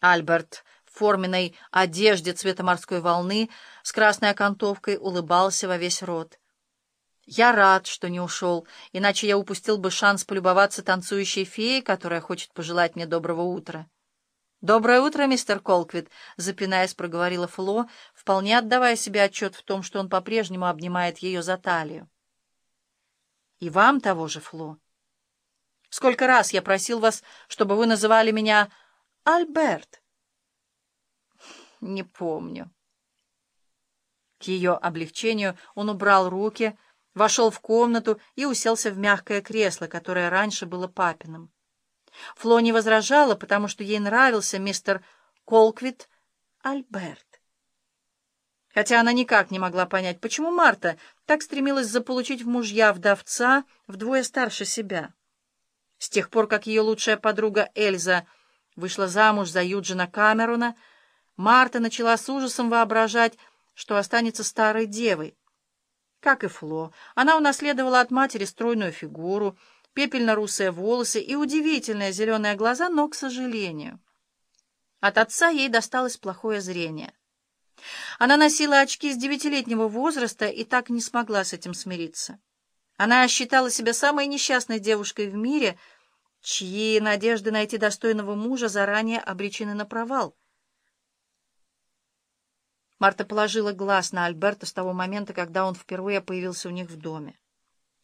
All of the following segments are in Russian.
Альберт в форменной одежде цвета морской волны с красной окантовкой улыбался во весь рот. Я рад, что не ушел, иначе я упустил бы шанс полюбоваться танцующей феей, которая хочет пожелать мне доброго утра. «Доброе утро, мистер Колквит», — запинаясь, проговорила Фло, вполне отдавая себе отчет в том, что он по-прежнему обнимает ее за талию. «И вам того же, Фло. Сколько раз я просил вас, чтобы вы называли меня Альберт?» «Не помню». К ее облегчению он убрал руки, — вошел в комнату и уселся в мягкое кресло, которое раньше было папиным. Фло не возражала, потому что ей нравился мистер Колквит Альберт. Хотя она никак не могла понять, почему Марта так стремилась заполучить в мужья вдовца вдвое старше себя. С тех пор, как ее лучшая подруга Эльза вышла замуж за Юджина Камерона, Марта начала с ужасом воображать, что останется старой девой, как и Фло, она унаследовала от матери стройную фигуру, пепельно-русые волосы и удивительные зеленые глаза, но, к сожалению, от отца ей досталось плохое зрение. Она носила очки с девятилетнего возраста и так не смогла с этим смириться. Она считала себя самой несчастной девушкой в мире, чьи надежды найти достойного мужа заранее обречены на провал. Марта положила глаз на Альберта с того момента, когда он впервые появился у них в доме.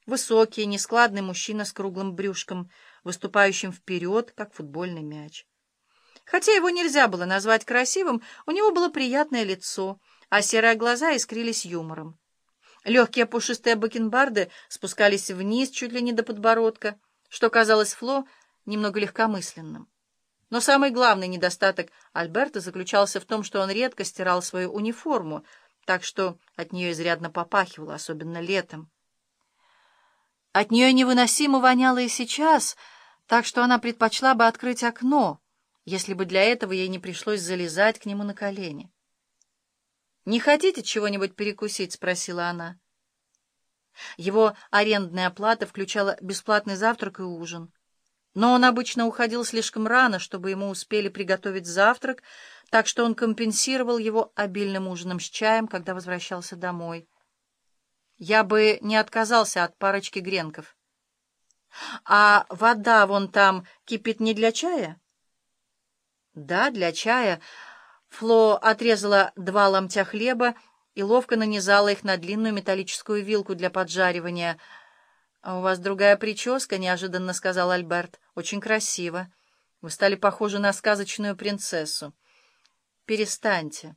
Высокий, нескладный мужчина с круглым брюшком, выступающим вперед, как футбольный мяч. Хотя его нельзя было назвать красивым, у него было приятное лицо, а серые глаза искрились юмором. Легкие пушистые бакенбарды спускались вниз чуть ли не до подбородка, что казалось Фло немного легкомысленным. Но самый главный недостаток Альберта заключался в том, что он редко стирал свою униформу, так что от нее изрядно попахивало, особенно летом. От нее невыносимо воняло и сейчас, так что она предпочла бы открыть окно, если бы для этого ей не пришлось залезать к нему на колени. «Не хотите чего-нибудь перекусить?» — спросила она. Его арендная плата включала бесплатный завтрак и ужин. Но он обычно уходил слишком рано, чтобы ему успели приготовить завтрак, так что он компенсировал его обильным ужином с чаем, когда возвращался домой. Я бы не отказался от парочки гренков. А вода вон там кипит не для чая? Да, для чая. Фло отрезала два ломтя хлеба и ловко нанизала их на длинную металлическую вилку для поджаривания — «А у вас другая прическа», — неожиданно сказал Альберт. «Очень красиво. Вы стали похожи на сказочную принцессу». «Перестаньте».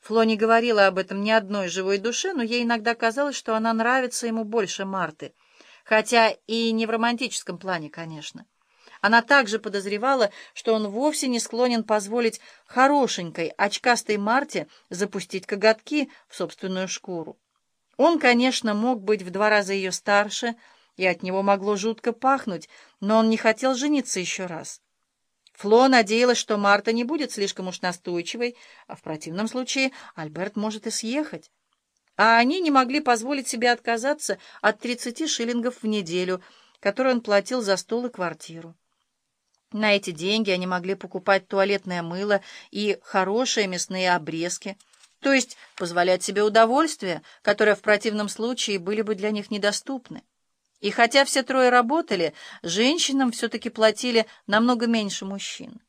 Фло не говорила об этом ни одной живой душе, но ей иногда казалось, что она нравится ему больше Марты. Хотя и не в романтическом плане, конечно. Она также подозревала, что он вовсе не склонен позволить хорошенькой, очкастой Марте запустить коготки в собственную шкуру. Он, конечно, мог быть в два раза ее старше, и от него могло жутко пахнуть, но он не хотел жениться еще раз. Фло надеялась, что Марта не будет слишком уж настойчивой, а в противном случае Альберт может и съехать. А они не могли позволить себе отказаться от 30 шиллингов в неделю, которые он платил за стол и квартиру. На эти деньги они могли покупать туалетное мыло и хорошие мясные обрезки — то есть позволять себе удовольствия, которые в противном случае были бы для них недоступны. И хотя все трое работали, женщинам все-таки платили намного меньше мужчин.